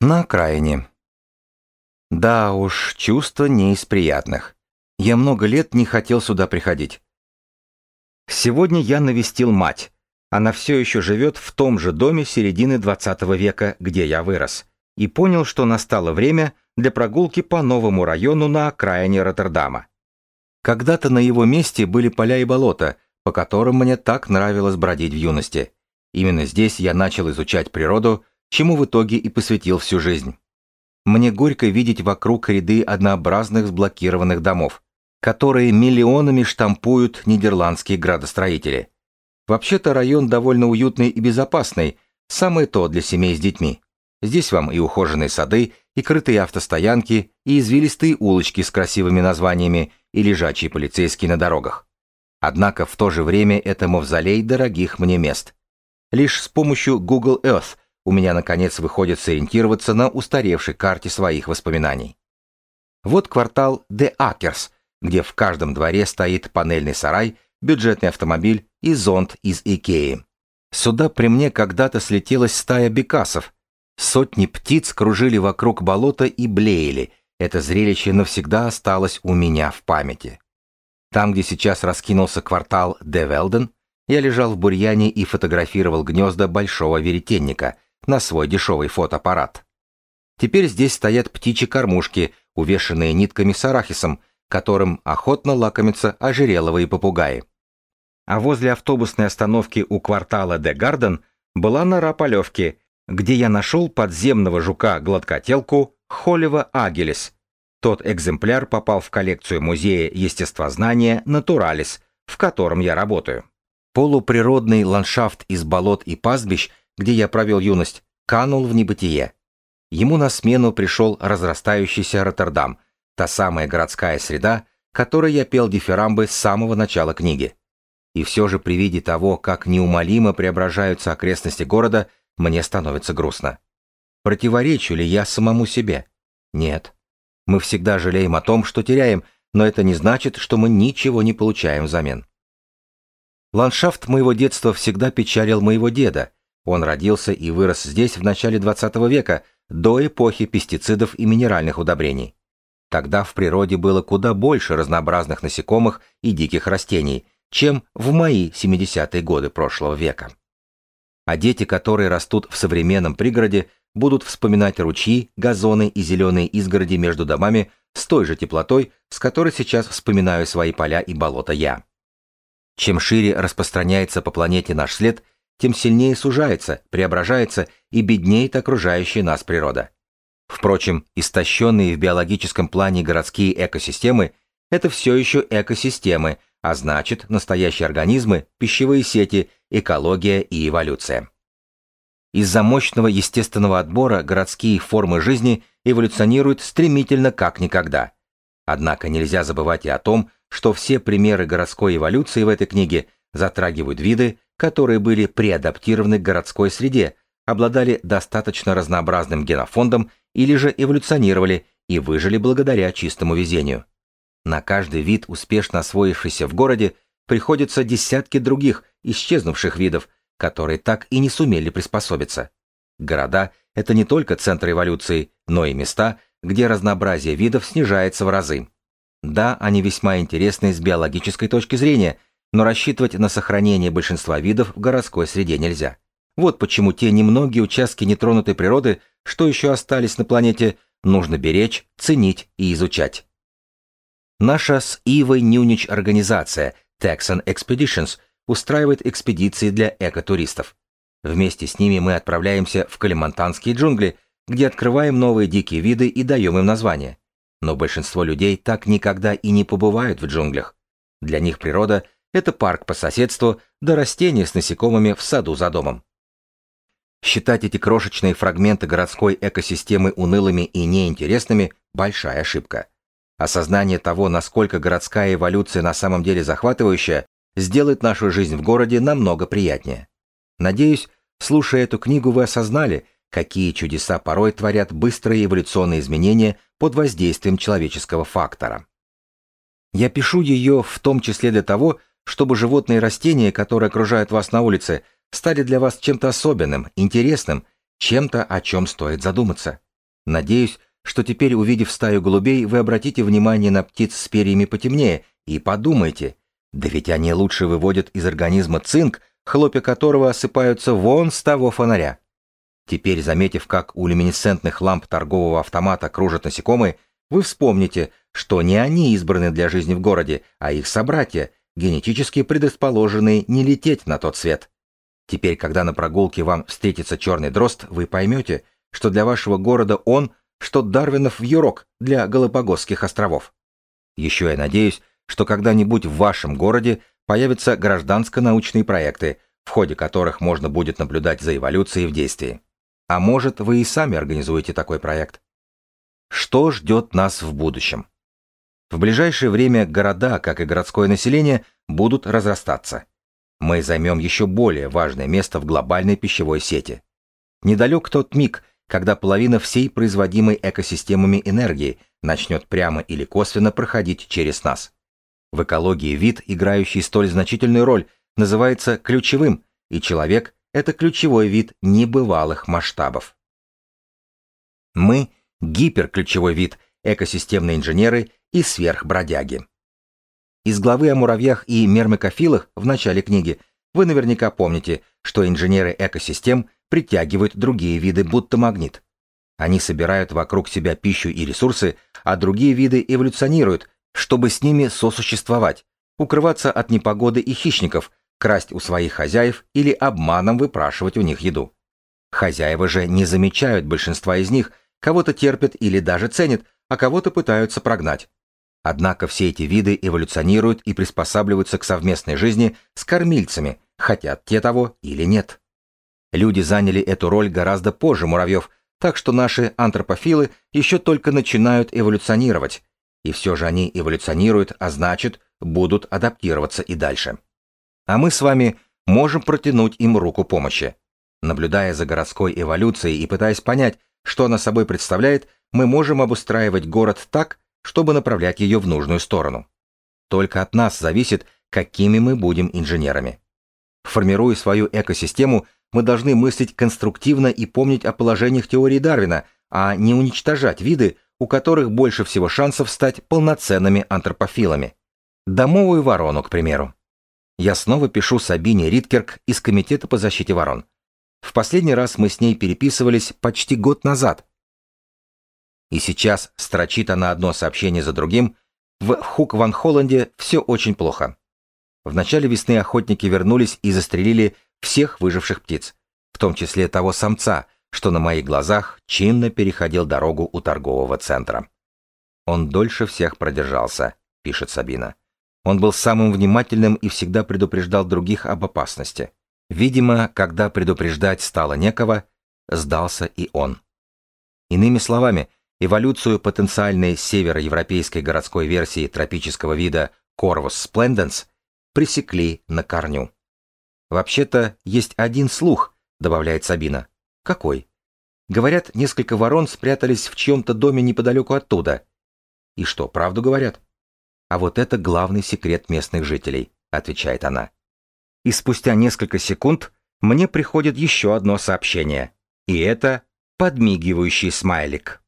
На окраине. Да уж, чувство не из приятных. Я много лет не хотел сюда приходить. Сегодня я навестил мать. Она все еще живет в том же доме середины 20 века, где я вырос, и понял, что настало время для прогулки по новому району на окраине Роттердама. Когда-то на его месте были поля и болота, по которым мне так нравилось бродить в юности. Именно здесь я начал изучать природу, чему в итоге и посвятил всю жизнь. Мне горько видеть вокруг ряды однообразных сблокированных домов, которые миллионами штампуют нидерландские градостроители. Вообще-то район довольно уютный и безопасный, самое то для семей с детьми. Здесь вам и ухоженные сады, и крытые автостоянки, и извилистые улочки с красивыми названиями, и лежачие полицейские на дорогах. Однако в то же время это мавзолей дорогих мне мест. Лишь с помощью Google Earth – у меня, наконец, выходит сориентироваться на устаревшей карте своих воспоминаний. Вот квартал Де Акерс, где в каждом дворе стоит панельный сарай, бюджетный автомобиль и зонт из Икеи. Сюда при мне когда-то слетелась стая бекасов. Сотни птиц кружили вокруг болота и блеяли. Это зрелище навсегда осталось у меня в памяти. Там, где сейчас раскинулся квартал Де Велден, я лежал в бурьяне и фотографировал гнезда большого веретенника — на свой дешевый фотоаппарат. Теперь здесь стоят птичьи кормушки, увешанные нитками с арахисом, которым охотно лакомятся ожереловые попугаи. А возле автобусной остановки у квартала Де Гарден была нора полевки, где я нашел подземного жука-гладкотелку Холева агелис. Тот экземпляр попал в коллекцию музея естествознания Натуралис, в котором я работаю. Полуприродный ландшафт из болот и пастбищ где я провел юность, канул в небытие. Ему на смену пришел разрастающийся Роттердам, та самая городская среда, которой я пел дифирамбы с самого начала книги. И все же при виде того, как неумолимо преображаются окрестности города, мне становится грустно. Противоречу ли я самому себе? Нет. Мы всегда жалеем о том, что теряем, но это не значит, что мы ничего не получаем взамен. Ландшафт моего детства всегда печалил моего деда, он родился и вырос здесь в начале 20 века, до эпохи пестицидов и минеральных удобрений. Тогда в природе было куда больше разнообразных насекомых и диких растений, чем в мои 70-е годы прошлого века. А дети, которые растут в современном пригороде, будут вспоминать ручьи, газоны и зеленые изгороди между домами с той же теплотой, с которой сейчас вспоминаю свои поля и болота я. Чем шире распространяется по планете наш след, тем сильнее сужается, преображается и беднеет окружающая нас природа. Впрочем, истощенные в биологическом плане городские экосистемы – это все еще экосистемы, а значит, настоящие организмы, пищевые сети, экология и эволюция. Из-за мощного естественного отбора городские формы жизни эволюционируют стремительно как никогда. Однако нельзя забывать и о том, что все примеры городской эволюции в этой книге затрагивают виды, которые были преадаптированы к городской среде, обладали достаточно разнообразным генофондом или же эволюционировали и выжили благодаря чистому везению. На каждый вид, успешно освоившийся в городе, приходится десятки других, исчезнувших видов, которые так и не сумели приспособиться. Города — это не только центры эволюции, но и места, где разнообразие видов снижается в разы. Да, они весьма интересны с биологической точки зрения, но рассчитывать на сохранение большинства видов в городской среде нельзя. Вот почему те немногие участки нетронутой природы, что еще остались на планете, нужно беречь, ценить и изучать. Наша с Ивой Нюнич организация Texan Expeditions устраивает экспедиции для экотуристов. Вместе с ними мы отправляемся в калимантанские джунгли, где открываем новые дикие виды и даем им названия. Но большинство людей так никогда и не побывают в джунглях. Для них природа – это парк по соседству, да растения с насекомыми в саду за домом. Считать эти крошечные фрагменты городской экосистемы унылыми и неинтересными – большая ошибка. Осознание того, насколько городская эволюция на самом деле захватывающая, сделает нашу жизнь в городе намного приятнее. Надеюсь, слушая эту книгу, вы осознали, какие чудеса порой творят быстрые эволюционные изменения под воздействием человеческого фактора. Я пишу ее в том числе для того, чтобы животные и растения, которые окружают вас на улице, стали для вас чем-то особенным, интересным, чем-то, о чем стоит задуматься. Надеюсь, что теперь, увидев стаю голубей, вы обратите внимание на птиц с перьями потемнее и подумайте, да ведь они лучше выводят из организма цинк, хлопья которого осыпаются вон с того фонаря. Теперь, заметив, как у люминесцентных ламп торгового автомата кружат насекомые, вы вспомните, что не они избраны для жизни в городе, а их собратья, генетически предрасположенные не лететь на тот свет. Теперь, когда на прогулке вам встретится черный дрозд, вы поймете, что для вашего города он, что Дарвинов в Юрок для Галапагосских островов. Еще я надеюсь, что когда-нибудь в вашем городе появятся гражданско-научные проекты, в ходе которых можно будет наблюдать за эволюцией в действии. А может, вы и сами организуете такой проект? Что ждет нас в будущем? В ближайшее время города, как и городское население, будут разрастаться. Мы займем еще более важное место в глобальной пищевой сети. Недалек тот миг, когда половина всей производимой экосистемами энергии начнет прямо или косвенно проходить через нас. В экологии вид, играющий столь значительную роль, называется ключевым, и человек – это ключевой вид небывалых масштабов. Мы – гиперключевой вид, экосистемные инженеры и сверхбродяги. Из главы о муравьях и мермикофилах в начале книги вы наверняка помните, что инженеры экосистем притягивают другие виды будто магнит. Они собирают вокруг себя пищу и ресурсы, а другие виды эволюционируют, чтобы с ними сосуществовать, укрываться от непогоды и хищников, красть у своих хозяев или обманом выпрашивать у них еду. Хозяева же не замечают большинства из них, кого-то терпят или даже ценят, а кого-то пытаются прогнать. Однако все эти виды эволюционируют и приспосабливаются к совместной жизни с кормильцами, хотят те того или нет. Люди заняли эту роль гораздо позже муравьев, так что наши антропофилы еще только начинают эволюционировать, и все же они эволюционируют, а значит, будут адаптироваться и дальше. А мы с вами можем протянуть им руку помощи. Наблюдая за городской эволюцией и пытаясь понять, что она собой представляет, мы можем обустраивать город так, чтобы направлять ее в нужную сторону. Только от нас зависит, какими мы будем инженерами. Формируя свою экосистему, мы должны мыслить конструктивно и помнить о положениях теории Дарвина, а не уничтожать виды, у которых больше всего шансов стать полноценными антропофилами. Домовую ворону, к примеру. Я снова пишу Сабине Риткерк из Комитета по защите ворон. В последний раз мы с ней переписывались почти год назад. И сейчас строчит она одно сообщение за другим. В Хук-Ван-Холланде все очень плохо. В начале весны охотники вернулись и застрелили всех выживших птиц, в том числе того самца, что на моих глазах чинно переходил дорогу у торгового центра. Он дольше всех продержался, пишет Сабина. Он был самым внимательным и всегда предупреждал других об опасности. Видимо, когда предупреждать стало некого, сдался и он. Иными словами, эволюцию потенциальной североевропейской городской версии тропического вида Corvus splendens пресекли на корню. «Вообще-то есть один слух», — добавляет Сабина. «Какой?» «Говорят, несколько ворон спрятались в чьем-то доме неподалеку оттуда». «И что, правду говорят?» «А вот это главный секрет местных жителей», — отвечает она. И спустя несколько секунд мне приходит еще одно сообщение. И это подмигивающий смайлик.